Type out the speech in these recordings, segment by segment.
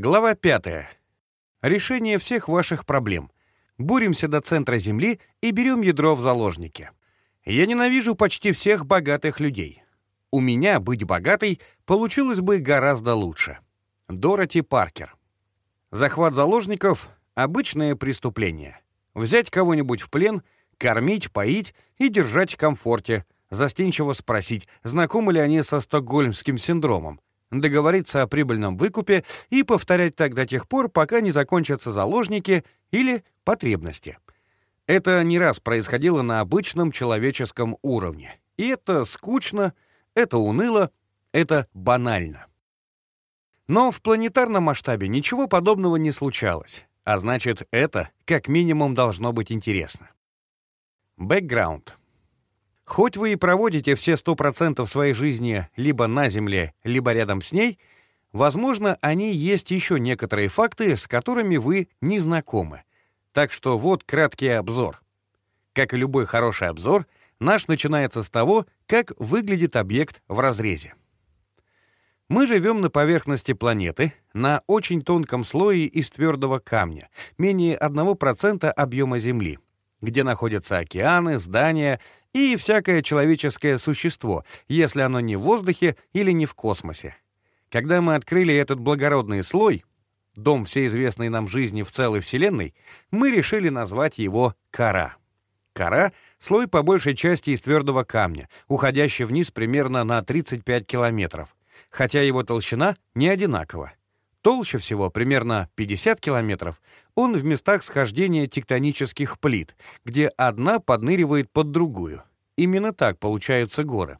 Глава 5. Решение всех ваших проблем. Буримся до центра Земли и берем ядро в заложники. Я ненавижу почти всех богатых людей. У меня быть богатой получилось бы гораздо лучше. Дороти Паркер. Захват заложников — обычное преступление. Взять кого-нибудь в плен, кормить, поить и держать в комфорте, застенчиво спросить, знакомы ли они со стокгольмским синдромом, договориться о прибыльном выкупе и повторять так до тех пор, пока не закончатся заложники или потребности. Это не раз происходило на обычном человеческом уровне. И это скучно, это уныло, это банально. Но в планетарном масштабе ничего подобного не случалось, а значит, это как минимум должно быть интересно. Бэкграунд. Хоть вы и проводите все 100% своей жизни либо на Земле, либо рядом с ней, возможно, они есть еще некоторые факты, с которыми вы не знакомы. Так что вот краткий обзор. Как и любой хороший обзор, наш начинается с того, как выглядит объект в разрезе. Мы живем на поверхности планеты, на очень тонком слое из твердого камня, менее 1% объема Земли, где находятся океаны, здания и всякое человеческое существо, если оно не в воздухе или не в космосе. Когда мы открыли этот благородный слой, дом всей известной нам жизни в целой Вселенной, мы решили назвать его кора. Кора — слой по большей части из твердого камня, уходящий вниз примерно на 35 километров, хотя его толщина не одинакова. Толще всего, примерно 50 километров, он в местах схождения тектонических плит, где одна подныривает под другую. Именно так получаются горы.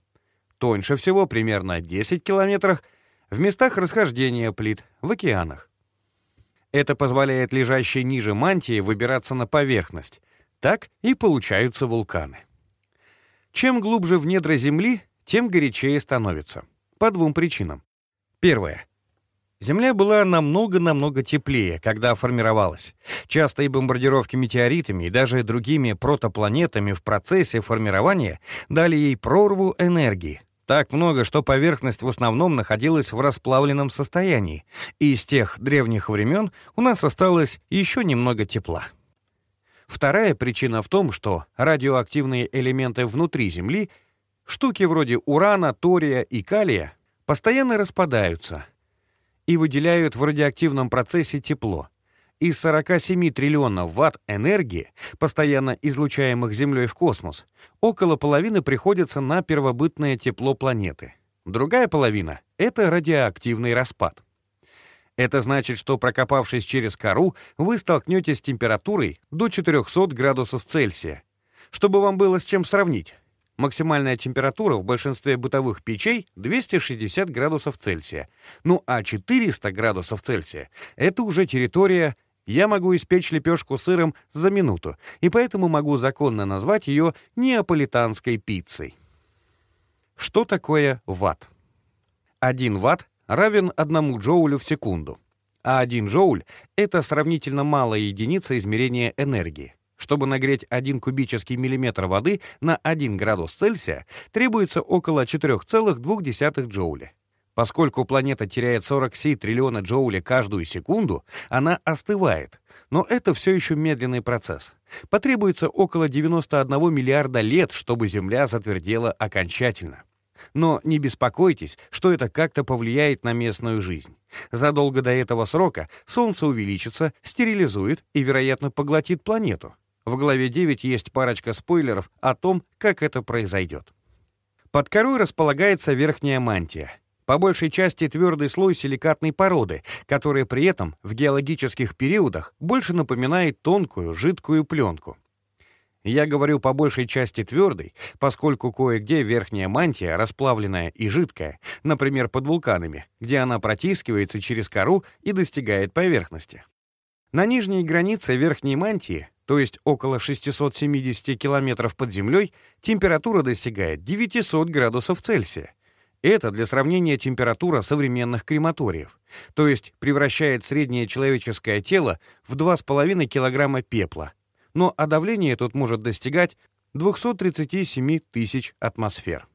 Тоньше всего, примерно 10 километрах, в местах расхождения плит, в океанах. Это позволяет лежащей ниже мантии выбираться на поверхность. Так и получаются вулканы. Чем глубже в недра Земли, тем горячее становится. По двум причинам. Первое. Земля была намного-намного теплее, когда формировалась. Частые бомбардировки метеоритами и даже другими протопланетами в процессе формирования дали ей прорву энергии. Так много, что поверхность в основном находилась в расплавленном состоянии, и с тех древних времен у нас осталось еще немного тепла. Вторая причина в том, что радиоактивные элементы внутри Земли, штуки вроде урана, тория и калия, постоянно распадаются — и выделяют в радиоактивном процессе тепло. Из 47 триллионов ватт энергии, постоянно излучаемых Землей в космос, около половины приходится на первобытное тепло планеты. Другая половина — это радиоактивный распад. Это значит, что прокопавшись через кору, вы столкнетесь с температурой до 400 градусов Цельсия. Чтобы вам было с чем сравнить, Максимальная температура в большинстве бытовых печей 260 градусов Цельсия. Ну а 400 градусов Цельсия — это уже территория «я могу испечь лепешку сыром за минуту», и поэтому могу законно назвать ее неаполитанской пиццей. Что такое ватт? 1 ватт равен 1 джоулю в секунду, а 1 джоуль — это сравнительно малая единица измерения энергии. Чтобы нагреть 1 кубический миллиметр воды на 1 градус Цельсия, требуется около 4,2 джоуля. Поскольку планета теряет 47 триллиона джоулей каждую секунду, она остывает. Но это все еще медленный процесс. Потребуется около 91 миллиарда лет, чтобы Земля затвердела окончательно. Но не беспокойтесь, что это как-то повлияет на местную жизнь. Задолго до этого срока Солнце увеличится, стерилизует и, вероятно, поглотит планету. В главе 9 есть парочка спойлеров о том, как это произойдет. Под корой располагается верхняя мантия. По большей части твердый слой силикатной породы, который при этом в геологических периодах больше напоминает тонкую жидкую пленку. Я говорю по большей части твердый, поскольку кое-где верхняя мантия расплавленная и жидкая, например, под вулканами, где она протискивается через кору и достигает поверхности. На нижней границе верхней мантии то есть около 670 километров под землей, температура достигает 900 градусов Цельсия. Это для сравнения температура современных крематориев, то есть превращает среднее человеческое тело в 2,5 килограмма пепла. Но а давление тут может достигать 237 тысяч атмосфер.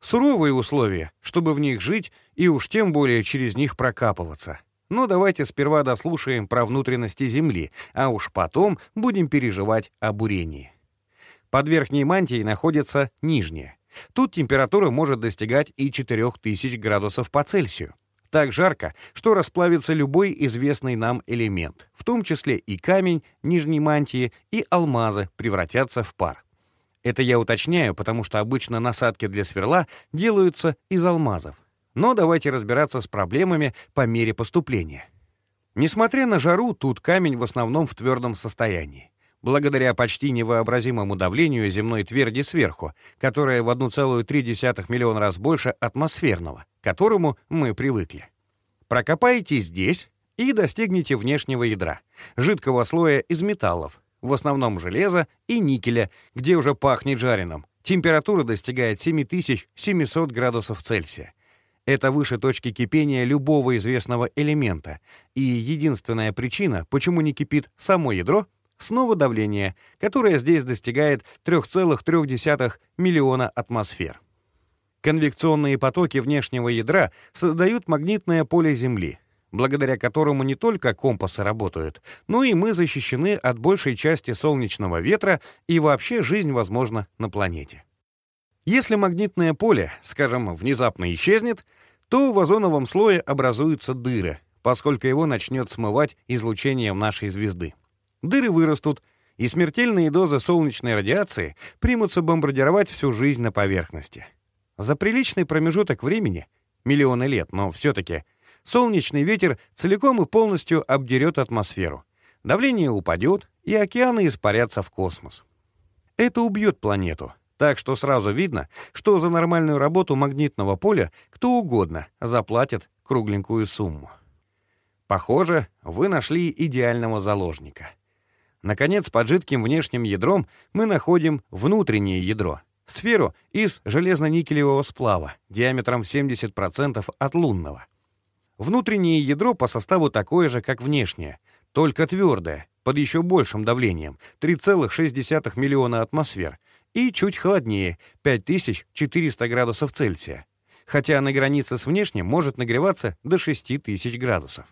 Суровые условия, чтобы в них жить и уж тем более через них прокапываться. Но давайте сперва дослушаем про внутренности Земли, а уж потом будем переживать о бурении. Под верхней мантией находится нижняя. Тут температура может достигать и 4000 градусов по Цельсию. Так жарко, что расплавится любой известный нам элемент, в том числе и камень нижней мантии, и алмазы превратятся в пар. Это я уточняю, потому что обычно насадки для сверла делаются из алмазов. Но давайте разбираться с проблемами по мере поступления. Несмотря на жару, тут камень в основном в твердом состоянии. Благодаря почти невообразимому давлению земной тверди сверху, которая в 1,3 миллион раз больше атмосферного, к которому мы привыкли. Прокопайте здесь и достигнете внешнего ядра, жидкого слоя из металлов, в основном железа и никеля, где уже пахнет жареным. Температура достигает 7700 градусов Цельсия. Это выше точки кипения любого известного элемента. И единственная причина, почему не кипит само ядро, снова давление, которое здесь достигает 3,3 миллиона атмосфер. Конвекционные потоки внешнего ядра создают магнитное поле Земли, благодаря которому не только компасы работают, но и мы защищены от большей части солнечного ветра и вообще жизнь возможна на планете. Если магнитное поле, скажем, внезапно исчезнет, то в озоновом слое образуются дыры, поскольку его начнет смывать излучением нашей звезды. Дыры вырастут, и смертельные дозы солнечной радиации примутся бомбардировать всю жизнь на поверхности. За приличный промежуток времени, миллионы лет, но все-таки — солнечный ветер целиком и полностью обдерет атмосферу. Давление упадет, и океаны испарятся в космос. Это убьет планету, так что сразу видно, что за нормальную работу магнитного поля кто угодно заплатит кругленькую сумму. Похоже, вы нашли идеального заложника. Наконец, под жидким внешним ядром мы находим внутреннее ядро — сферу из железно-никелевого сплава диаметром в 70% от лунного — Внутреннее ядро по составу такое же, как внешнее, только твердое, под еще большим давлением, 3,6 миллиона атмосфер, и чуть холоднее, 5400 градусов Цельсия, хотя на границе с внешним может нагреваться до 6000 градусов.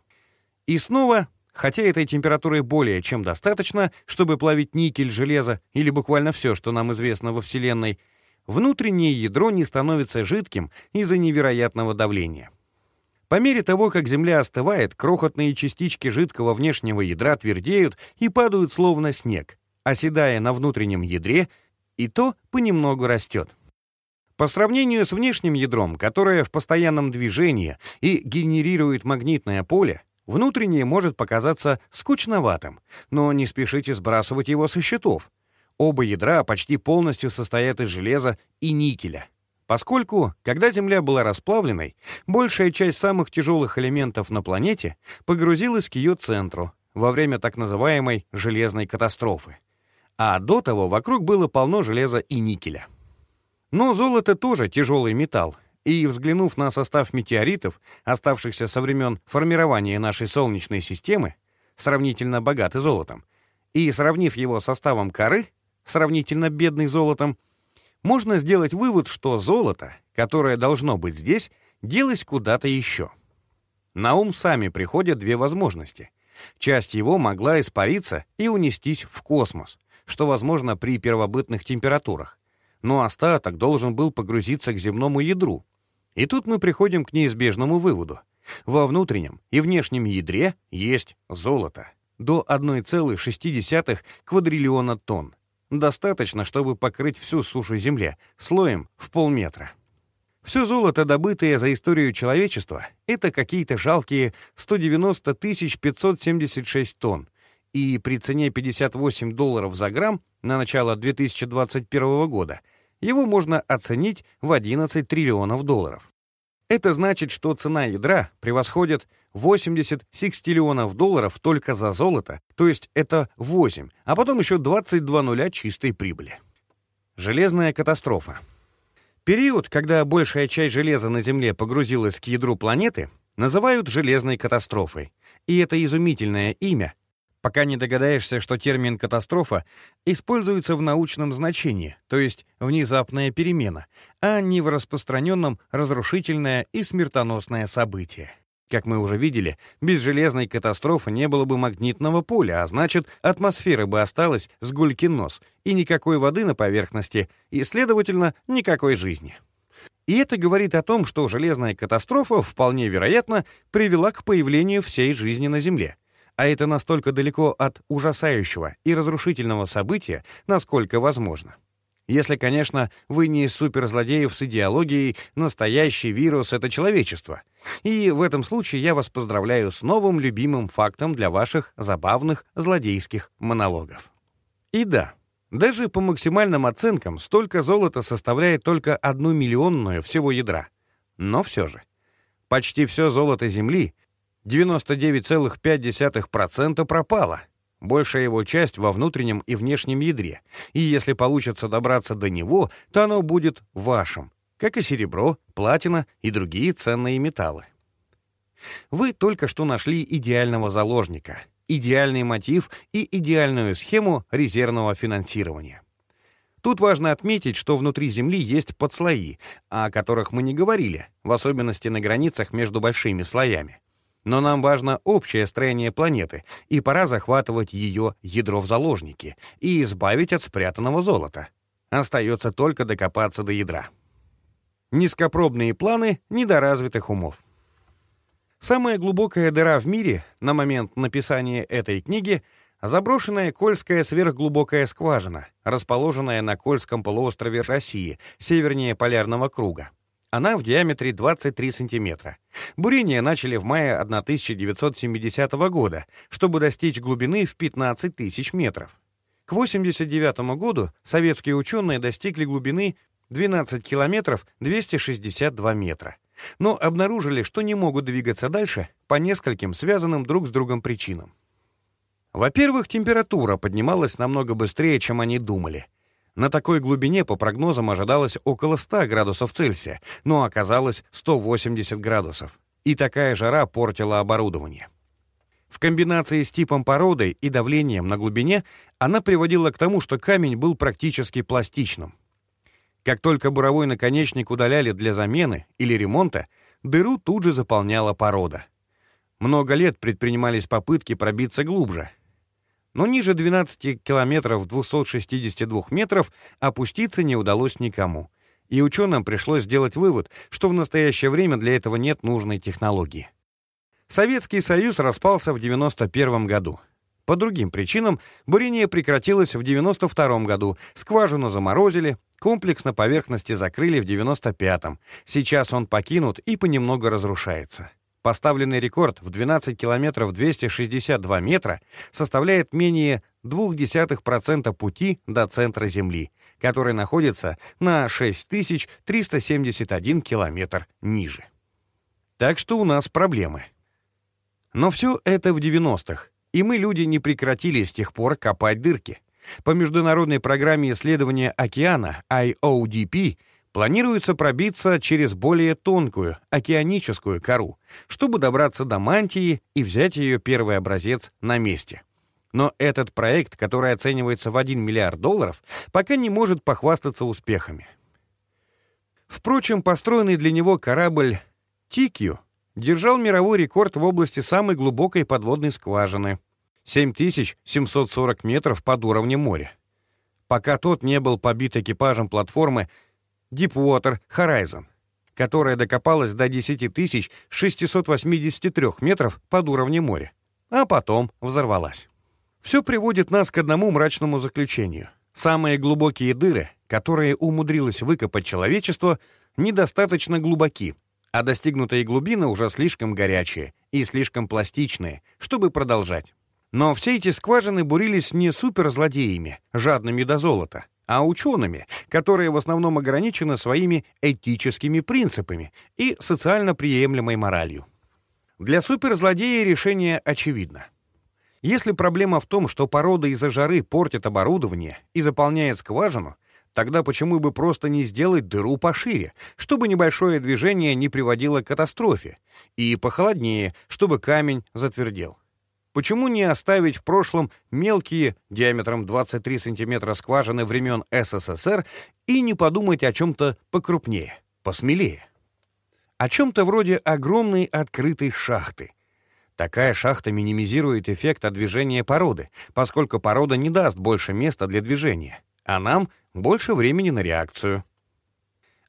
И снова, хотя этой температуры более чем достаточно, чтобы плавить никель, железо или буквально все, что нам известно во Вселенной, внутреннее ядро не становится жидким из-за невероятного давления. По мере того, как Земля остывает, крохотные частички жидкого внешнего ядра твердеют и падают словно снег, оседая на внутреннем ядре, и то понемногу растет. По сравнению с внешним ядром, которое в постоянном движении и генерирует магнитное поле, внутреннее может показаться скучноватым, но не спешите сбрасывать его со счетов. Оба ядра почти полностью состоят из железа и никеля. Поскольку, когда Земля была расплавленной, большая часть самых тяжелых элементов на планете погрузилась к ее центру во время так называемой «железной катастрофы». А до того вокруг было полно железа и никеля. Но золото тоже тяжелый металл, и, взглянув на состав метеоритов, оставшихся со времен формирования нашей Солнечной системы, сравнительно богатый золотом, и сравнив его составом коры, сравнительно бедный золотом, можно сделать вывод, что золото, которое должно быть здесь, делось куда-то еще. На ум сами приходят две возможности. Часть его могла испариться и унестись в космос, что возможно при первобытных температурах. Но остаток должен был погрузиться к земному ядру. И тут мы приходим к неизбежному выводу. Во внутреннем и внешнем ядре есть золото. До 1,6 квадриллиона тонн. Достаточно, чтобы покрыть всю сушу Земли слоем в полметра. Все золото, добытое за историю человечества, это какие-то жалкие 190 576 тонн, и при цене 58 долларов за грамм на начало 2021 года его можно оценить в 11 триллионов долларов. Это значит, что цена ядра превосходит 80 секстиллионов долларов только за золото, то есть это 8, а потом еще 22 нуля чистой прибыли. Железная катастрофа. Период, когда большая часть железа на Земле погрузилась к ядру планеты, называют железной катастрофой. И это изумительное имя пока не догадаешься, что термин «катастрофа» используется в научном значении, то есть внезапная перемена, а не в распространенном разрушительное и смертоносное событие. Как мы уже видели, без железной катастрофы не было бы магнитного поля, а значит, атмосфера бы осталась с гулькин нос, и никакой воды на поверхности, и, следовательно, никакой жизни. И это говорит о том, что железная катастрофа, вполне вероятно, привела к появлению всей жизни на Земле. А это настолько далеко от ужасающего и разрушительного события, насколько возможно. Если, конечно, вы не из суперзлодеев с идеологией «настоящий вирус — это человечество». И в этом случае я вас поздравляю с новым любимым фактом для ваших забавных злодейских монологов. И да, даже по максимальным оценкам столько золота составляет только одну миллионную всего ядра. Но все же. Почти все золото Земли, 99,5% пропало — Большая его часть во внутреннем и внешнем ядре, и если получится добраться до него, то оно будет вашим, как и серебро, платина и другие ценные металлы. Вы только что нашли идеального заложника, идеальный мотив и идеальную схему резервного финансирования. Тут важно отметить, что внутри Земли есть подслои, о которых мы не говорили, в особенности на границах между большими слоями. Но нам важно общее строение планеты, и пора захватывать ее ядро в заложники и избавить от спрятанного золота. Остается только докопаться до ядра. Низкопробные планы недоразвитых умов. Самая глубокая дыра в мире на момент написания этой книги — заброшенная Кольская сверхглубокая скважина, расположенная на Кольском полуострове России, севернее Полярного круга. Она в диаметре 23 сантиметра. Бурение начали в мае 1970 года, чтобы достичь глубины в 15 тысяч метров. К 1989 году советские ученые достигли глубины 12 километров 262 метра, но обнаружили, что не могут двигаться дальше по нескольким связанным друг с другом причинам. Во-первых, температура поднималась намного быстрее, чем они думали — на такой глубине по прогнозам ожидалось около 100 градусов Цельсия, но оказалось 180 градусов. И такая жара портила оборудование. В комбинации с типом породы и давлением на глубине она приводила к тому, что камень был практически пластичным. Как только буровой наконечник удаляли для замены или ремонта, дыру тут же заполняла порода. Много лет предпринимались попытки пробиться глубже, но ниже 12 километров 262 метров опуститься не удалось никому. И ученым пришлось сделать вывод, что в настоящее время для этого нет нужной технологии. Советский Союз распался в 91 году. По другим причинам бурение прекратилось в 92 году, скважину заморозили, комплекс на поверхности закрыли в 95-м. Сейчас он покинут и понемногу разрушается. Поставленный рекорд в 12 километров 262 метра составляет менее 0,2% пути до центра Земли, который находится на 6371 километр ниже. Так что у нас проблемы. Но все это в 90-х, и мы, люди, не прекратили с тех пор копать дырки. По международной программе исследования океана IODP Планируется пробиться через более тонкую, океаническую кору, чтобы добраться до мантии и взять ее первый образец на месте. Но этот проект, который оценивается в 1 миллиард долларов, пока не может похвастаться успехами. Впрочем, построенный для него корабль «Тикью» держал мировой рекорд в области самой глубокой подводной скважины — 7740 метров под уровнем моря. Пока тот не был побит экипажем платформы Deepwater Horizon, которая докопалась до 10 683 метров под уровнем моря, а потом взорвалась. Все приводит нас к одному мрачному заключению. Самые глубокие дыры, которые умудрилось выкопать человечество, недостаточно глубоки, а достигнутые глубины уже слишком горячие и слишком пластичные, чтобы продолжать. Но все эти скважины бурились не суперзлодеями, жадными до золота, а учеными, которые в основном ограничены своими этическими принципами и социально приемлемой моралью. Для суперзлодея решение очевидно. Если проблема в том, что порода из-за жары портит оборудование и заполняет скважину, тогда почему бы просто не сделать дыру пошире, чтобы небольшое движение не приводило к катастрофе, и похолоднее, чтобы камень затвердел? Почему не оставить в прошлом мелкие, диаметром 23 сантиметра скважины времен СССР и не подумать о чем-то покрупнее, посмелее? о чем-то вроде огромной открытой шахты. Такая шахта минимизирует эффект от движения породы, поскольку порода не даст больше места для движения, а нам больше времени на реакцию.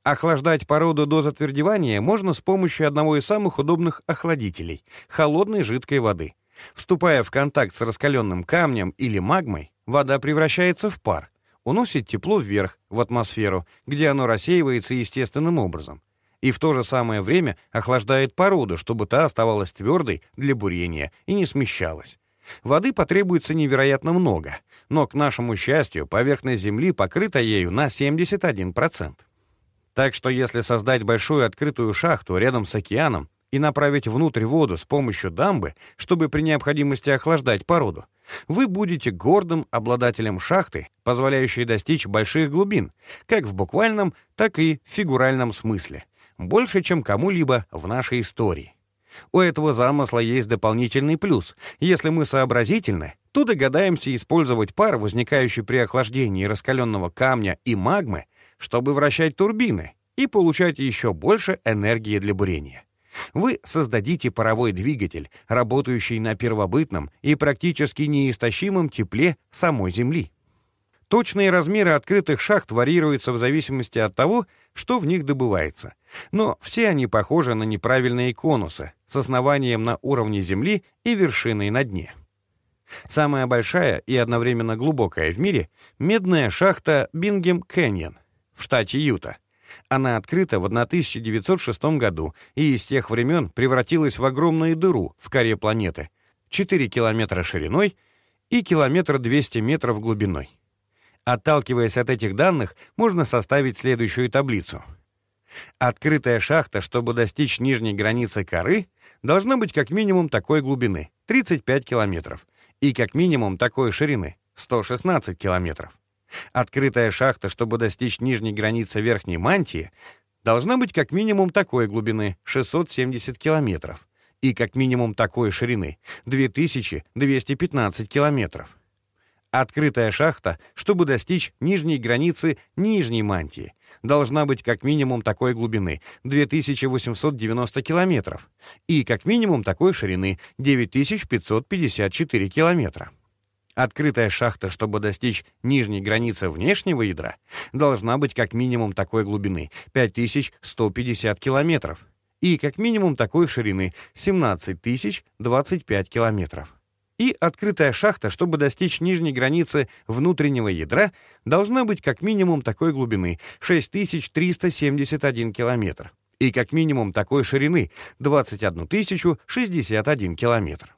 Охлаждать породу до затвердевания можно с помощью одного из самых удобных охладителей — холодной жидкой воды. Вступая в контакт с раскаленным камнем или магмой, вода превращается в пар, уносит тепло вверх, в атмосферу, где оно рассеивается естественным образом, и в то же самое время охлаждает породу, чтобы та оставалась твердой для бурения и не смещалась. Воды потребуется невероятно много, но, к нашему счастью, поверхность Земли покрыта ею на 71%. Так что если создать большую открытую шахту рядом с океаном и направить внутрь воду с помощью дамбы, чтобы при необходимости охлаждать породу, вы будете гордым обладателем шахты, позволяющей достичь больших глубин, как в буквальном, так и фигуральном смысле, больше, чем кому-либо в нашей истории. У этого замысла есть дополнительный плюс. Если мы сообразительны, то догадаемся использовать пар, возникающий при охлаждении раскаленного камня и магмы, чтобы вращать турбины и получать еще больше энергии для бурения. Вы создадите паровой двигатель, работающий на первобытном и практически неистощимом тепле самой Земли. Точные размеры открытых шахт варьируются в зависимости от того, что в них добывается. Но все они похожи на неправильные конусы с основанием на уровне Земли и вершиной на дне. Самая большая и одновременно глубокая в мире — медная шахта Бингем Кэньон в штате Юта. Она открыта в 1906 году и с тех времен превратилась в огромную дыру в коре планеты, 4 километра шириной и километр 200 метров глубиной. Отталкиваясь от этих данных, можно составить следующую таблицу. Открытая шахта, чтобы достичь нижней границы коры, должна быть как минимум такой глубины — 35 километров, и как минимум такой ширины — 116 километров. Открытая шахта, чтобы достичь нижней границы верхней мантии, должна быть как минимум такой глубины — 670 километров, и как минимум такой ширины — 2215 километров. Открытая шахта, чтобы достичь нижней границы нижней мантии, должна быть как минимум такой глубины 2890 километров и как минимум такой ширины 9554 километра. Открытая шахта, чтобы достичь нижней границы внешнего ядра, должна быть как минимум такой глубины 5150 километров и как минимум такой ширины 17025 километров и открытая шахта, чтобы достичь нижней границы внутреннего ядра, должна быть как минимум такой глубины 6371 километр и как минимум такой ширины 21 061 километр.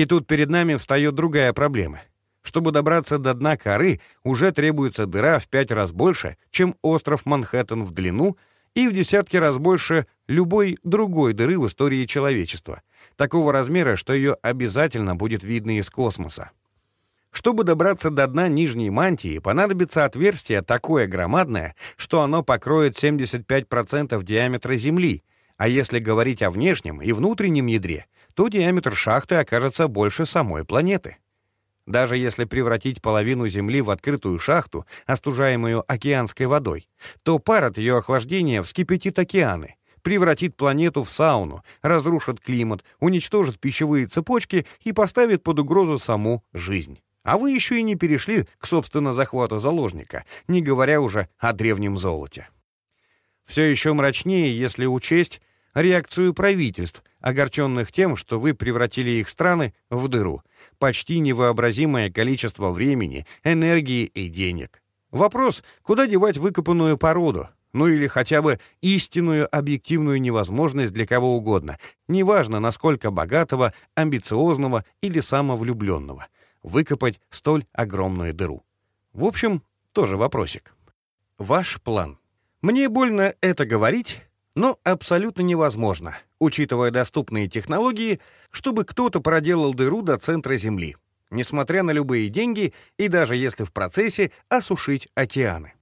И тут перед нами встает другая проблема. Чтобы добраться до дна коры, уже требуется дыра в пять раз больше, чем остров Манхэттен в длину и в десятки раз больше любой другой дыры в истории человечества, такого размера, что ее обязательно будет видно из космоса. Чтобы добраться до дна нижней мантии, понадобится отверстие такое громадное, что оно покроет 75% диаметра Земли, а если говорить о внешнем и внутреннем ядре, то диаметр шахты окажется больше самой планеты. Даже если превратить половину Земли в открытую шахту, остужаемую океанской водой, то пар от ее охлаждения вскипятит океаны, превратит планету в сауну, разрушит климат, уничтожит пищевые цепочки и поставит под угрозу саму жизнь. А вы еще и не перешли к, собственно, захвату заложника, не говоря уже о древнем золоте. Все еще мрачнее, если учесть реакцию правительств, огорченных тем, что вы превратили их страны в дыру, почти невообразимое количество времени, энергии и денег. Вопрос, куда девать выкопанную породу, ну или хотя бы истинную объективную невозможность для кого угодно, неважно, насколько богатого, амбициозного или самовлюбленного, выкопать столь огромную дыру. В общем, тоже вопросик. Ваш план. Мне больно это говорить, но абсолютно невозможно, учитывая доступные технологии, чтобы кто-то проделал дыру до центра Земли, несмотря на любые деньги и даже если в процессе осушить океаны.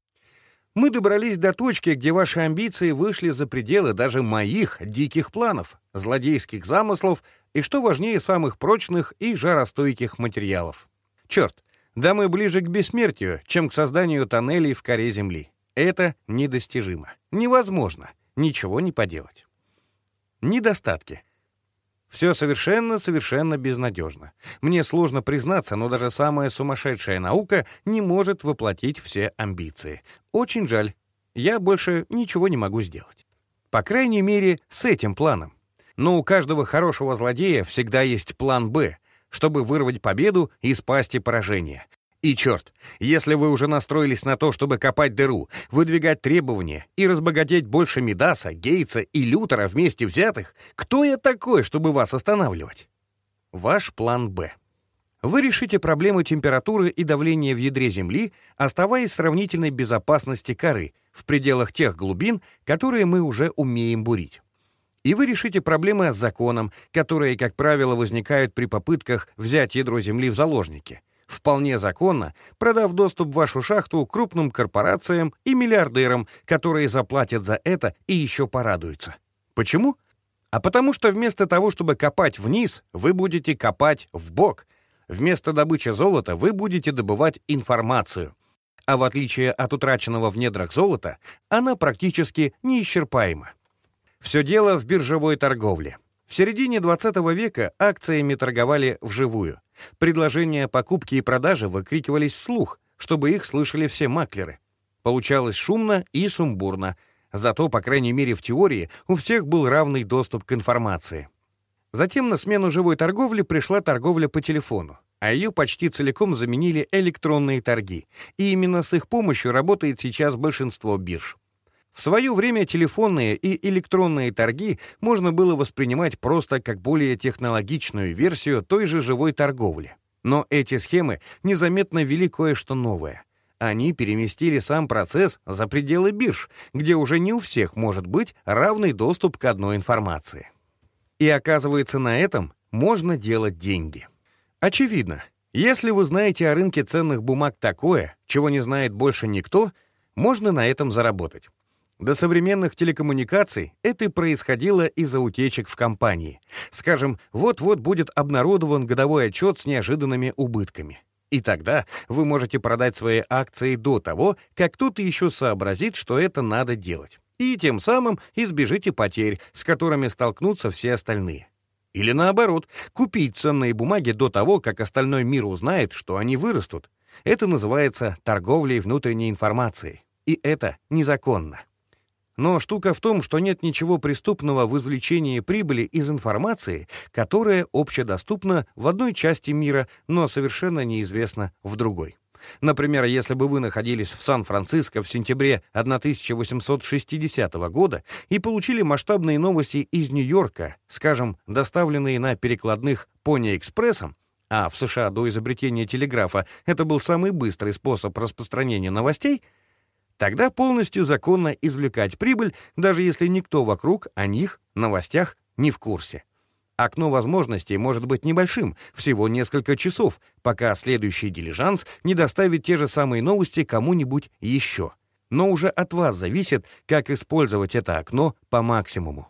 Мы добрались до точки, где ваши амбиции вышли за пределы даже моих диких планов, злодейских замыслов и, что важнее, самых прочных и жаростойких материалов. Черт, да мы ближе к бессмертию, чем к созданию тоннелей в коре Земли. Это недостижимо. Невозможно. Ничего не поделать. Недостатки. Все совершенно-совершенно безнадежно. Мне сложно признаться, но даже самая сумасшедшая наука не может воплотить все амбиции. Очень жаль. Я больше ничего не могу сделать. По крайней мере, с этим планом. Но у каждого хорошего злодея всегда есть план «Б», чтобы вырвать победу из пасти поражения. И черт, если вы уже настроились на то, чтобы копать дыру, выдвигать требования и разбогатеть больше Медаса, Гейтса и Лютера вместе взятых, кто я такой, чтобы вас останавливать? Ваш план «Б». Вы решите проблему температуры и давления в ядре Земли, оставаясь в сравнительной безопасности коры в пределах тех глубин, которые мы уже умеем бурить. И вы решите проблемы с законом, которые, как правило, возникают при попытках взять ядро Земли в заложники — вполне законно, продав доступ в вашу шахту крупным корпорациям и миллиардерам, которые заплатят за это и еще порадуются. Почему? А потому что вместо того, чтобы копать вниз, вы будете копать в бок. Вместо добычи золота вы будете добывать информацию. А в отличие от утраченного в недрах золота, она практически неисчерпаема. Все дело в биржевой торговле. В середине 20 века акциями торговали вживую. Предложения покупки и продажи выкрикивались вслух, чтобы их слышали все маклеры. Получалось шумно и сумбурно, зато, по крайней мере в теории, у всех был равный доступ к информации. Затем на смену живой торговли пришла торговля по телефону, а ее почти целиком заменили электронные торги, и именно с их помощью работает сейчас большинство бирж. В свое время телефонные и электронные торги можно было воспринимать просто как более технологичную версию той же живой торговли. Но эти схемы незаметно ввели кое-что новое. Они переместили сам процесс за пределы бирж, где уже не у всех может быть равный доступ к одной информации. И оказывается, на этом можно делать деньги. Очевидно, если вы знаете о рынке ценных бумаг такое, чего не знает больше никто, можно на этом заработать. До современных телекоммуникаций это происходило из-за утечек в компании. Скажем, вот-вот будет обнародован годовой отчет с неожиданными убытками. И тогда вы можете продать свои акции до того, как кто-то еще сообразит, что это надо делать. И тем самым избежите потерь, с которыми столкнутся все остальные. Или наоборот, купить ценные бумаги до того, как остальной мир узнает, что они вырастут. Это называется торговлей внутренней информацией. И это незаконно. Но штука в том, что нет ничего преступного в извлечении прибыли из информации, которая общедоступна в одной части мира, но совершенно неизвестна в другой. Например, если бы вы находились в Сан-Франциско в сентябре 1860 года и получили масштабные новости из Нью-Йорка, скажем, доставленные на перекладных Пони-экспрессом, а в США до изобретения телеграфа это был самый быстрый способ распространения новостей — Тогда полностью законно извлекать прибыль, даже если никто вокруг о них, новостях, не в курсе. Окно возможностей может быть небольшим, всего несколько часов, пока следующий дилижанс не доставит те же самые новости кому-нибудь еще. Но уже от вас зависит, как использовать это окно по максимуму.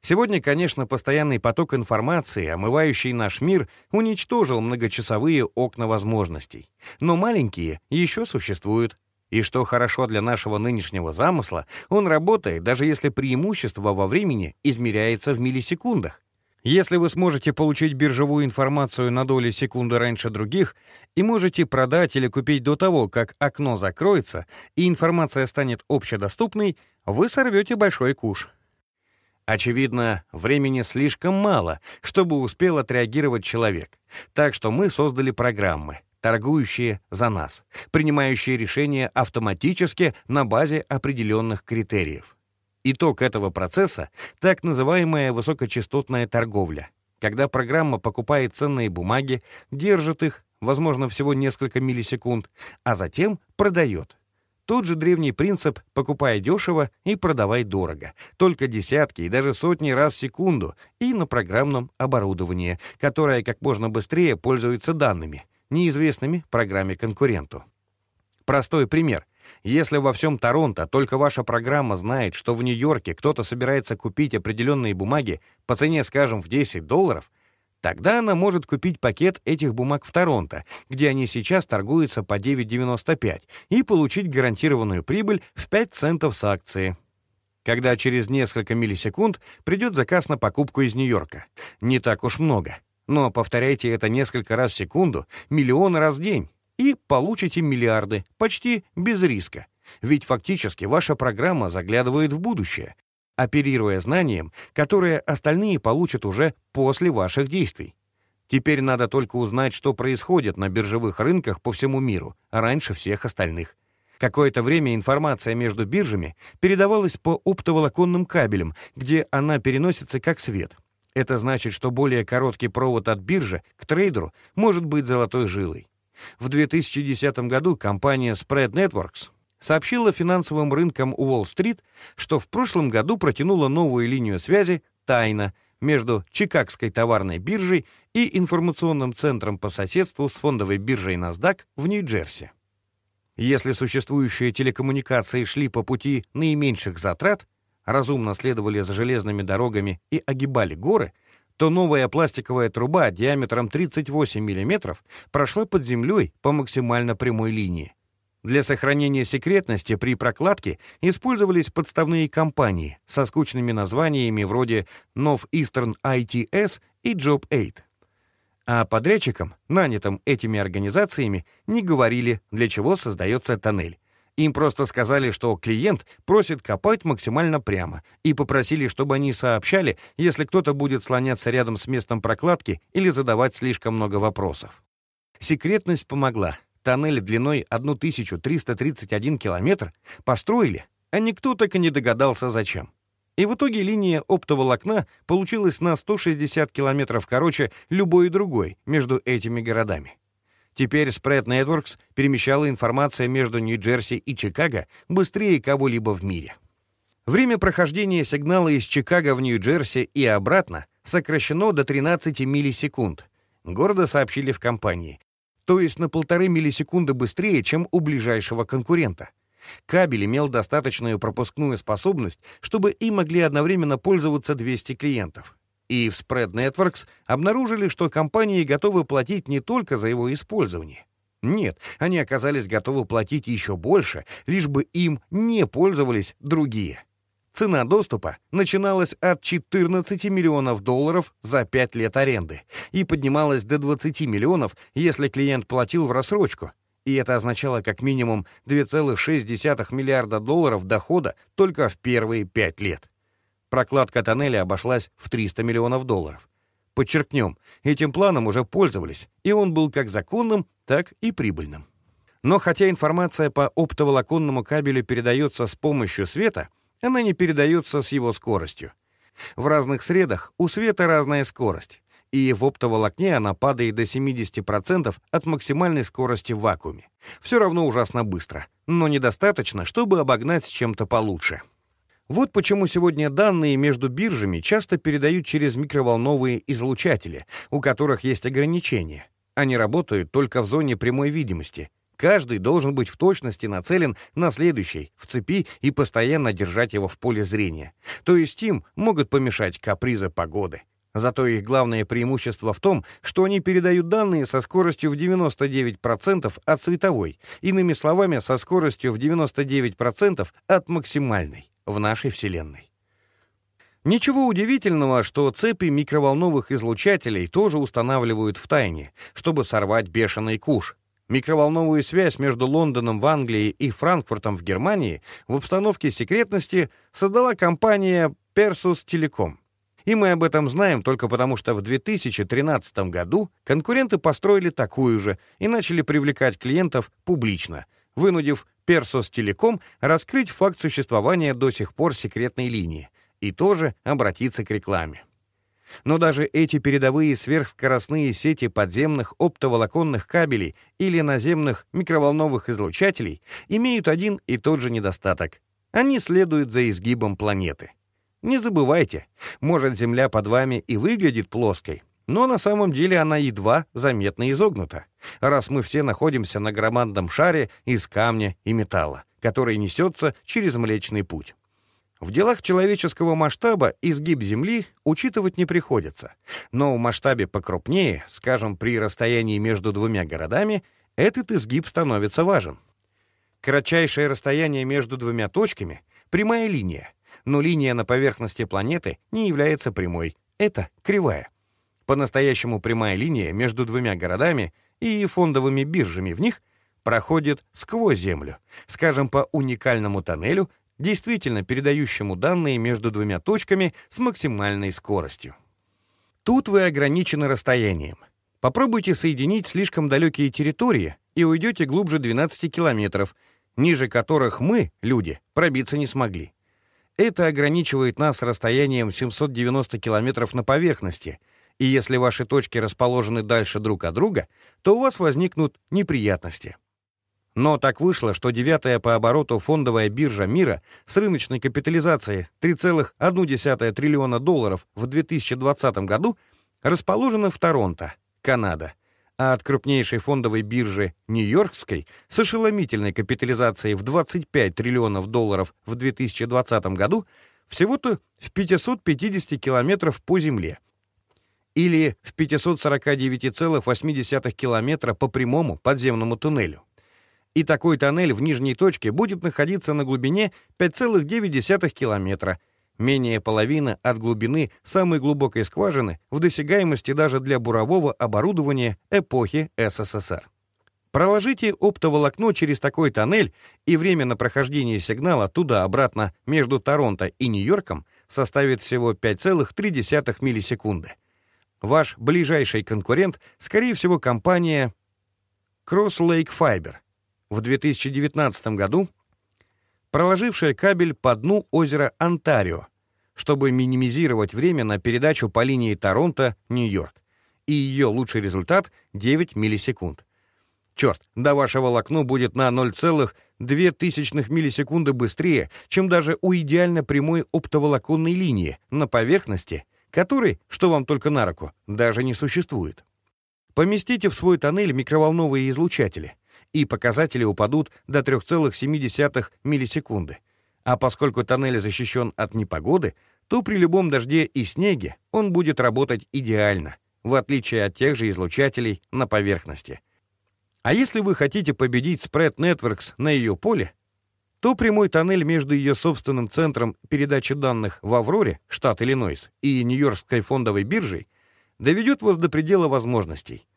Сегодня, конечно, постоянный поток информации, омывающий наш мир, уничтожил многочасовые окна возможностей. Но маленькие еще существуют, и что хорошо для нашего нынешнего замысла, он работает, даже если преимущество во времени измеряется в миллисекундах. Если вы сможете получить биржевую информацию на доли секунды раньше других и можете продать или купить до того, как окно закроется и информация станет общедоступной, вы сорвете большой куш. Очевидно, времени слишком мало, чтобы успел отреагировать человек, так что мы создали программы — торгующие за нас, принимающие решения автоматически на базе определенных критериев. Итог этого процесса — так называемая высокочастотная торговля, когда программа покупает ценные бумаги, держит их, возможно, всего несколько миллисекунд, а затем продает. Тот же древний принцип «покупай дешево и продавай дорого», только десятки и даже сотни раз в секунду и на программном оборудовании, которое как можно быстрее пользуется данными — неизвестными программе-конкуренту. Простой пример. Если во всем Торонто только ваша программа знает, что в Нью-Йорке кто-то собирается купить определенные бумаги по цене, скажем, в 10 долларов, тогда она может купить пакет этих бумаг в Торонто, где они сейчас торгуются по 9,95, и получить гарантированную прибыль в 5 центов с акции. когда через несколько миллисекунд придет заказ на покупку из Нью-Йорка. Не так уж много. Но повторяйте это несколько раз в секунду, миллион раз в день, и получите миллиарды, почти без риска. Ведь фактически ваша программа заглядывает в будущее, оперируя знанием, которое остальные получат уже после ваших действий. Теперь надо только узнать, что происходит на биржевых рынках по всему миру, раньше всех остальных. Какое-то время информация между биржами передавалась по оптоволоконным кабелям, где она переносится как свет. Это значит, что более короткий провод от биржи к трейдеру может быть золотой жилой. В 2010 году компания Spread Networks сообщила финансовым рынкам Уолл-стрит, что в прошлом году протянула новую линию связи «Тайна» между Чикагской товарной биржей и информационным центром по соседству с фондовой биржей NASDAQ в Нью-Джерси. Если существующие телекоммуникации шли по пути наименьших затрат, разумно следовали за железными дорогами и огибали горы, то новая пластиковая труба диаметром 38 мм прошла под землей по максимально прямой линии. Для сохранения секретности при прокладке использовались подставные компании со скучными названиями вроде Nov Eastern ITS и Job 8. А подрядчикам, нанятым этими организациями, не говорили, для чего создается тоннель. Им просто сказали, что клиент просит копать максимально прямо, и попросили, чтобы они сообщали, если кто-то будет слоняться рядом с местом прокладки или задавать слишком много вопросов. Секретность помогла, Тоннель длиной 1331 километр построили, а никто так и не догадался, зачем. И в итоге линия оптоволокна получилась на 160 километров короче любой другой между этими городами. Теперь Spread Networks перемещала информацию между Нью-Джерси и Чикаго быстрее кого-либо в мире. Время прохождения сигнала из Чикаго в Нью-Джерси и обратно сокращено до 13 миллисекунд. Гордо сообщили в компании, то есть на полторы миллисекунды быстрее, чем у ближайшего конкурента. Кабель имел достаточную пропускную способность, чтобы им могли одновременно пользоваться 200 клиентов. И в Spread Networks обнаружили, что компании готовы платить не только за его использование. Нет, они оказались готовы платить еще больше, лишь бы им не пользовались другие. Цена доступа начиналась от 14 миллионов долларов за 5 лет аренды и поднималась до 20 миллионов, если клиент платил в рассрочку. И это означало как минимум 2,6 миллиарда долларов дохода только в первые 5 лет. Прокладка тоннеля обошлась в 300 миллионов долларов. Подчеркнем, этим планом уже пользовались, и он был как законным, так и прибыльным. Но хотя информация по оптоволоконному кабелю передается с помощью света, она не передается с его скоростью. В разных средах у света разная скорость, и в оптоволокне она падает до 70% от максимальной скорости в вакууме. Все равно ужасно быстро, но недостаточно, чтобы обогнать с чем-то получше. Вот почему сегодня данные между биржами часто передают через микроволновые излучатели, у которых есть ограничения. Они работают только в зоне прямой видимости, Каждый должен быть в точности нацелен на следующий, в цепи и постоянно держать его в поле зрения. То есть им могут помешать капризы погоды. Зато их главное преимущество в том, что они передают данные со скоростью в 99% от световой, иными словами, со скоростью в 99% от максимальной в нашей Вселенной. Ничего удивительного, что цепи микроволновых излучателей тоже устанавливают в тайне, чтобы сорвать бешеный куш, Микроволновую связь между Лондоном в Англии и Франкфуртом в Германии в обстановке секретности создала компания Persus Telecom. И мы об этом знаем только потому, что в 2013 году конкуренты построили такую же и начали привлекать клиентов публично, вынудив Persus Telecom раскрыть факт существования до сих пор секретной линии и тоже обратиться к рекламе. Но даже эти передовые сверхскоростные сети подземных оптоволоконных кабелей или наземных микроволновых излучателей имеют один и тот же недостаток. Они следуют за изгибом планеты. Не забывайте, может, Земля под вами и выглядит плоской, но на самом деле она едва заметно изогнута, раз мы все находимся на громадном шаре из камня и металла, который несется через Млечный Путь. В делах человеческого масштаба изгиб Земли учитывать не приходится, но в масштабе покрупнее, скажем, при расстоянии между двумя городами, этот изгиб становится важен. Кратчайшее расстояние между двумя точками — прямая линия, но линия на поверхности планеты не является прямой. Это кривая. По-настоящему прямая линия между двумя городами и фондовыми биржами в них проходит сквозь Землю, скажем, по уникальному тоннелю, действительно передающему данные между двумя точками с максимальной скоростью. Тут вы ограничены расстоянием. Попробуйте соединить слишком далекие территории и уйдете глубже 12 километров, ниже которых мы, люди, пробиться не смогли. Это ограничивает нас расстоянием 790 километров на поверхности, и если ваши точки расположены дальше друг от друга, то у вас возникнут неприятности. Но так вышло, что девятая по обороту фондовая биржа мира с рыночной капитализацией 3,1 триллиона долларов в 2020 году расположена в Торонто, Канада, а от крупнейшей фондовой биржи Нью-Йоркской с ошеломительной капитализацией в 25 триллионов долларов в 2020 году всего-то в 550 километров по земле или в 549,8 километра по прямому подземному туннелю и такой тоннель в нижней точке будет находиться на глубине 5,9 километра, менее половины от глубины самой глубокой скважины в досягаемости даже для бурового оборудования эпохи СССР. Проложите оптоволокно через такой тоннель, и время на прохождение сигнала туда-обратно между Торонто и Нью-Йорком составит всего 5,3 миллисекунды. Ваш ближайший конкурент, скорее всего, компания Cross Lake Fiber — в 2019 году, проложившая кабель по дну озера Онтарио, чтобы минимизировать время на передачу по линии Торонто-Нью-Йорк, и ее лучший результат — 9 миллисекунд. Черт, до вашего волокно будет на 0,2 миллисекунды быстрее, чем даже у идеально прямой оптоволоконной линии на поверхности, которой, что вам только на руку, даже не существует. Поместите в свой тоннель микроволновые излучатели — и показатели упадут до 3,7 миллисекунды. А поскольку тоннель защищен от непогоды, то при любом дожде и снеге он будет работать идеально, в отличие от тех же излучателей на поверхности. А если вы хотите победить Spread Networks на ее поле, то прямой тоннель между ее собственным центром передачи данных в Авроре, штат Иллинойс, и Нью-Йоркской фондовой биржей доведет вас до предела возможностей.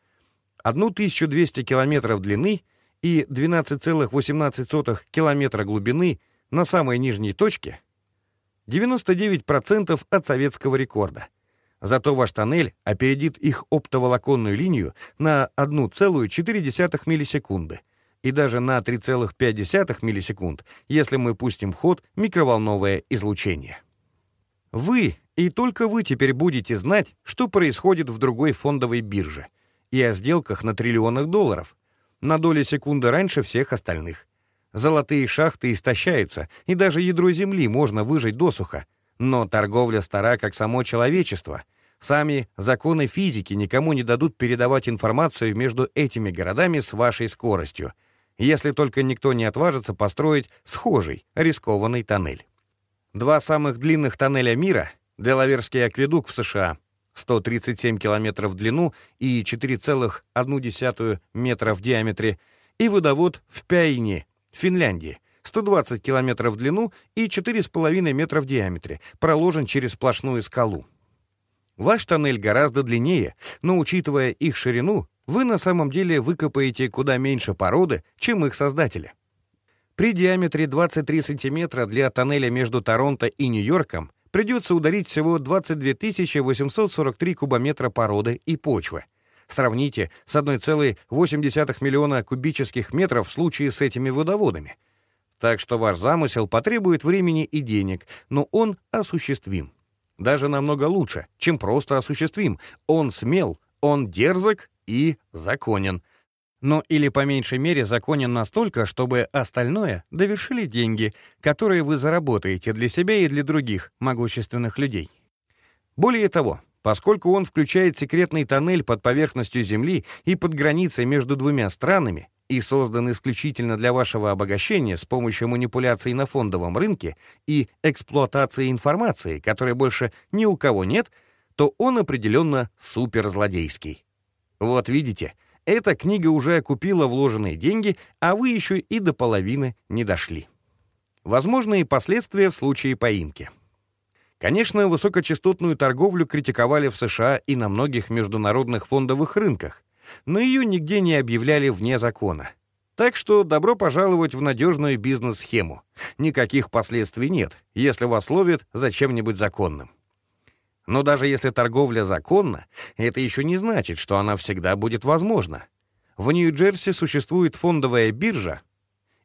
1200 километров длины — и 12,18 километра глубины на самой нижней точке 99% от советского рекорда. Зато ваш тоннель опередит их оптоволоконную линию на 1,4 миллисекунды и даже на 3,5 миллисекунд, если мы пустим в ход микроволновое излучение. Вы и только вы теперь будете знать, что происходит в другой фондовой бирже и о сделках на триллионах долларов, на доли секунды раньше всех остальных. Золотые шахты истощаются, и даже ядро Земли можно выжить досуха. Но торговля стара, как само человечество. Сами законы физики никому не дадут передавать информацию между этими городами с вашей скоростью, если только никто не отважится построить схожий, рискованный тоннель. Два самых длинных тоннеля мира — Делаверский акведук в США 137 километров в длину и 4,1 метра в диаметре, и водовод в Пяйне, Финляндии, 120 километров в длину и 4,5 метра в диаметре, проложен через сплошную скалу. Ваш тоннель гораздо длиннее, но, учитывая их ширину, вы на самом деле выкопаете куда меньше породы, чем их создатели. При диаметре 23 сантиметра для тоннеля между Торонто и Нью-Йорком придется ударить всего 22 843 кубометра породы и почвы. Сравните с 1,8 миллиона кубических метров в случае с этими водоводами. Так что ваш замысел потребует времени и денег, но он осуществим. Даже намного лучше, чем просто осуществим. Он смел, он дерзок и законен но или по меньшей мере законен настолько, чтобы остальное довершили деньги, которые вы заработаете для себя и для других могущественных людей. Более того, поскольку он включает секретный тоннель под поверхностью Земли и под границей между двумя странами и создан исключительно для вашего обогащения с помощью манипуляций на фондовом рынке и эксплуатации информации, которой больше ни у кого нет, то он определенно суперзлодейский. Вот видите — эта книга уже окупила вложенные деньги, а вы еще и до половины не дошли. Возможные последствия в случае поимки. Конечно, высокочастотную торговлю критиковали в США и на многих международных фондовых рынках, но ее нигде не объявляли вне закона. Так что добро пожаловать в надежную бизнес-схему. Никаких последствий нет, если вас ловят за чем-нибудь законным. Но даже если торговля законна, это еще не значит, что она всегда будет возможна. В Нью-Джерси существует фондовая биржа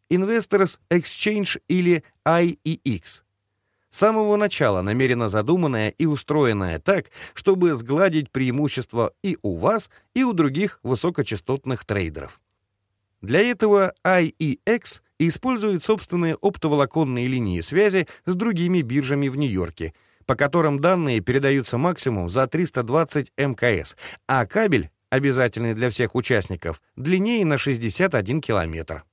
Investors Exchange или IEX, с самого начала намеренно задуманная и устроенная так, чтобы сгладить преимущества и у вас, и у других высокочастотных трейдеров. Для этого IEX использует собственные оптоволоконные линии связи с другими биржами в Нью-Йорке, по которым данные передаются максимум за 320 МКС, а кабель, обязательный для всех участников, длиннее на 61 километр.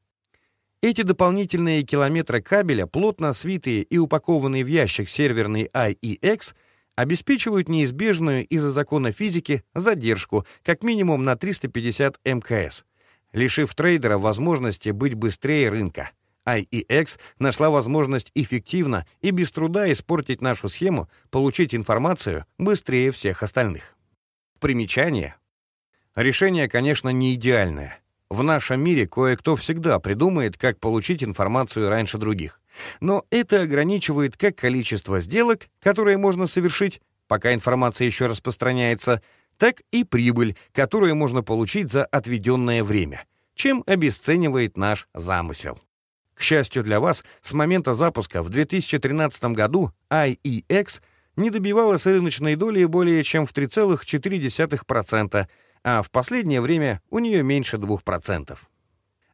Эти дополнительные километры кабеля, плотно свитые и упакованные в ящик серверный IEX, обеспечивают неизбежную из-за закона физики задержку как минимум на 350 МКС, лишив трейдера возможности быть быстрее рынка. IEX нашла возможность эффективно и без труда испортить нашу схему, получить информацию быстрее всех остальных. Примечание. Решение, конечно, не идеальное. В нашем мире кое-кто всегда придумает, как получить информацию раньше других. Но это ограничивает как количество сделок, которые можно совершить, пока информация еще распространяется, так и прибыль, которую можно получить за отведенное время, чем обесценивает наш замысел. К счастью для вас, с момента запуска в 2013 году IEX не добивалась рыночной доли более чем в 3,4%, а в последнее время у нее меньше 2%.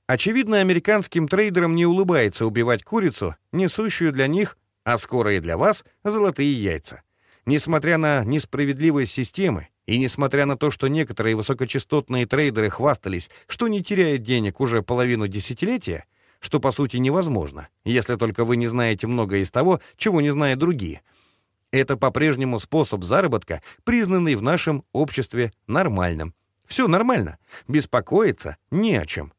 Очевидно, американским трейдерам не улыбается убивать курицу, несущую для них, а скоро и для вас, золотые яйца. Несмотря на несправедливость системы, и несмотря на то, что некоторые высокочастотные трейдеры хвастались, что не теряют денег уже половину десятилетия, что по сути невозможно, если только вы не знаете многое из того, чего не знают другие — это по-прежнему способ заработка, признанный в нашем обществе нормальным. Все нормально. Беспокоиться не о чем.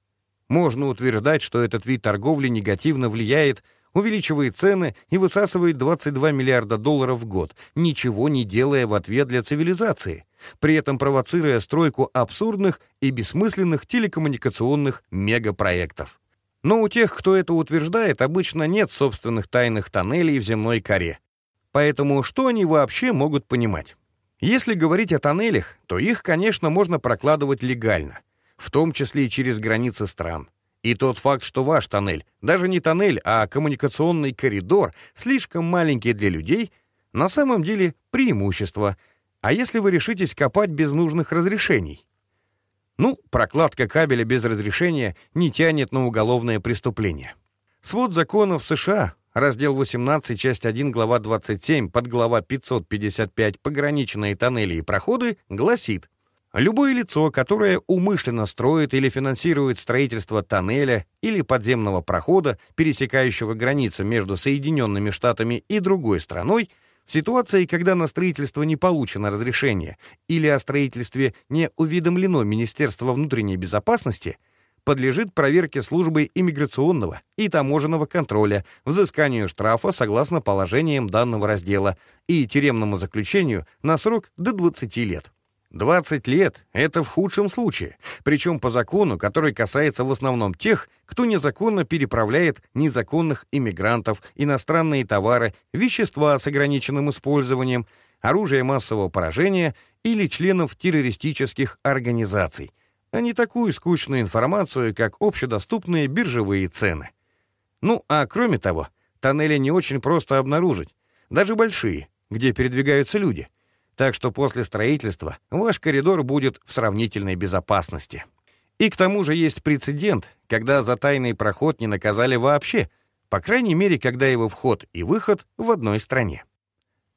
Можно утверждать, что этот вид торговли негативно влияет, увеличивает цены и высасывает 22 миллиарда долларов в год, ничего не делая в ответ для цивилизации, при этом провоцируя стройку абсурдных и бессмысленных телекоммуникационных мегапроектов. Но у тех, кто это утверждает, обычно нет собственных тайных тоннелей в земной коре. Поэтому что они вообще могут понимать? Если говорить о тоннелях, то их, конечно, можно прокладывать легально, в том числе и через границы стран. И тот факт, что ваш тоннель, даже не тоннель, а коммуникационный коридор, слишком маленький для людей, на самом деле преимущество. А если вы решитесь копать без нужных разрешений? Ну, прокладка кабеля без разрешения не тянет на уголовное преступление. Свод законов США Раздел 18, часть 1, глава 27, подглава 555 «Пограничные тоннели и проходы» гласит «Любое лицо, которое умышленно строит или финансирует строительство тоннеля или подземного прохода, пересекающего границу между Соединенными Штатами и другой страной, в ситуации, когда на строительство не получено разрешение или о строительстве не уведомлено Министерство внутренней безопасности – подлежит проверке службы иммиграционного и таможенного контроля, взысканию штрафа согласно положениям данного раздела и тюремному заключению на срок до 20 лет. 20 лет — это в худшем случае, причем по закону, который касается в основном тех, кто незаконно переправляет незаконных иммигрантов, иностранные товары, вещества с ограниченным использованием, оружие массового поражения или членов террористических организаций, а не такую скучную информацию, как общедоступные биржевые цены. Ну, а кроме того, тоннели не очень просто обнаружить, даже большие, где передвигаются люди. Так что после строительства ваш коридор будет в сравнительной безопасности. И к тому же есть прецедент, когда за тайный проход не наказали вообще, по крайней мере, когда его вход и выход в одной стране.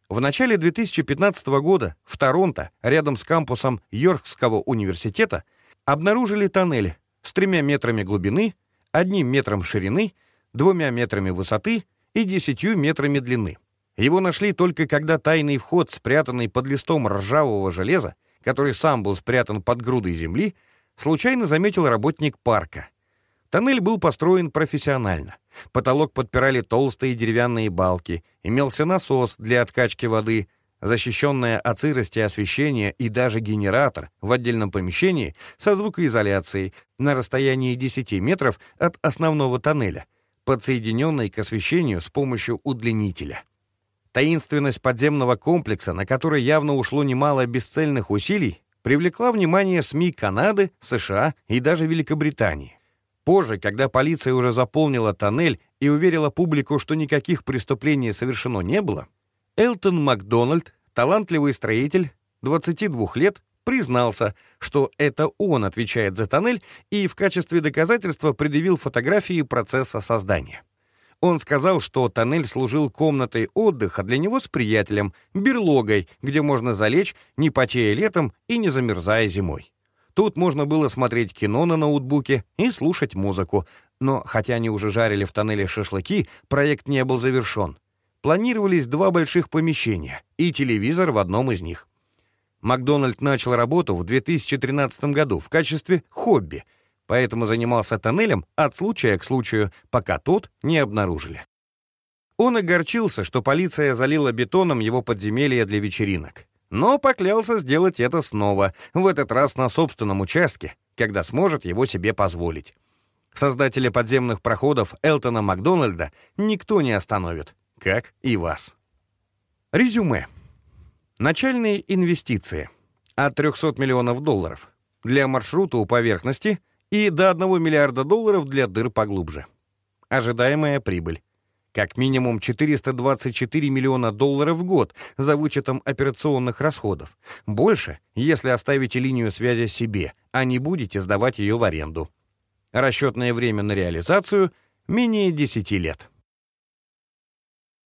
В начале 2015 года в Торонто, рядом с кампусом Йоркского университета, обнаружили тоннель с тремя метрами глубины, одним метром ширины, двумя метрами высоты и десятью метрами длины. Его нашли только когда тайный вход, спрятанный под листом ржавого железа, который сам был спрятан под грудой земли, случайно заметил работник парка. Тоннель был построен профессионально, Потолок подпирали толстые деревянные балки, имелся насос для откачки воды, защищенное от сырости освещение и даже генератор в отдельном помещении со звукоизоляцией на расстоянии 10 метров от основного тоннеля, подсоединенный к освещению с помощью удлинителя. Таинственность подземного комплекса, на который явно ушло немало бесцельных усилий, привлекла внимание СМИ Канады, США и даже Великобритании. Позже, когда полиция уже заполнила тоннель и уверила публику, что никаких преступлений совершено не было, Элтон Макдональд, талантливый строитель, 22 лет, признался, что это он отвечает за тоннель и в качестве доказательства предъявил фотографии процесса создания. Он сказал, что тоннель служил комнатой отдыха для него с приятелем, берлогой, где можно залечь, не потея летом и не замерзая зимой. Тут можно было смотреть кино на ноутбуке и слушать музыку, но хотя они уже жарили в тоннеле шашлыки, проект не был завершен. Планировались два больших помещения и телевизор в одном из них. Макдональд начал работу в 2013 году в качестве хобби — поэтому занимался тоннелем от случая к случаю, пока тот не обнаружили. Он огорчился, что полиция залила бетоном его подземелье для вечеринок, но поклялся сделать это снова, в этот раз на собственном участке, когда сможет его себе позволить. Создателя подземных проходов Элтона Макдональда никто не остановит, как и вас. Резюме. Начальные инвестиции от 300 миллионов долларов для маршрута у поверхности — и до 1 миллиарда долларов для дыр поглубже. Ожидаемая прибыль. Как минимум 424 миллиона долларов в год за вычетом операционных расходов. Больше, если оставите линию связи себе, а не будете сдавать ее в аренду. Расчетное время на реализацию — менее 10 лет.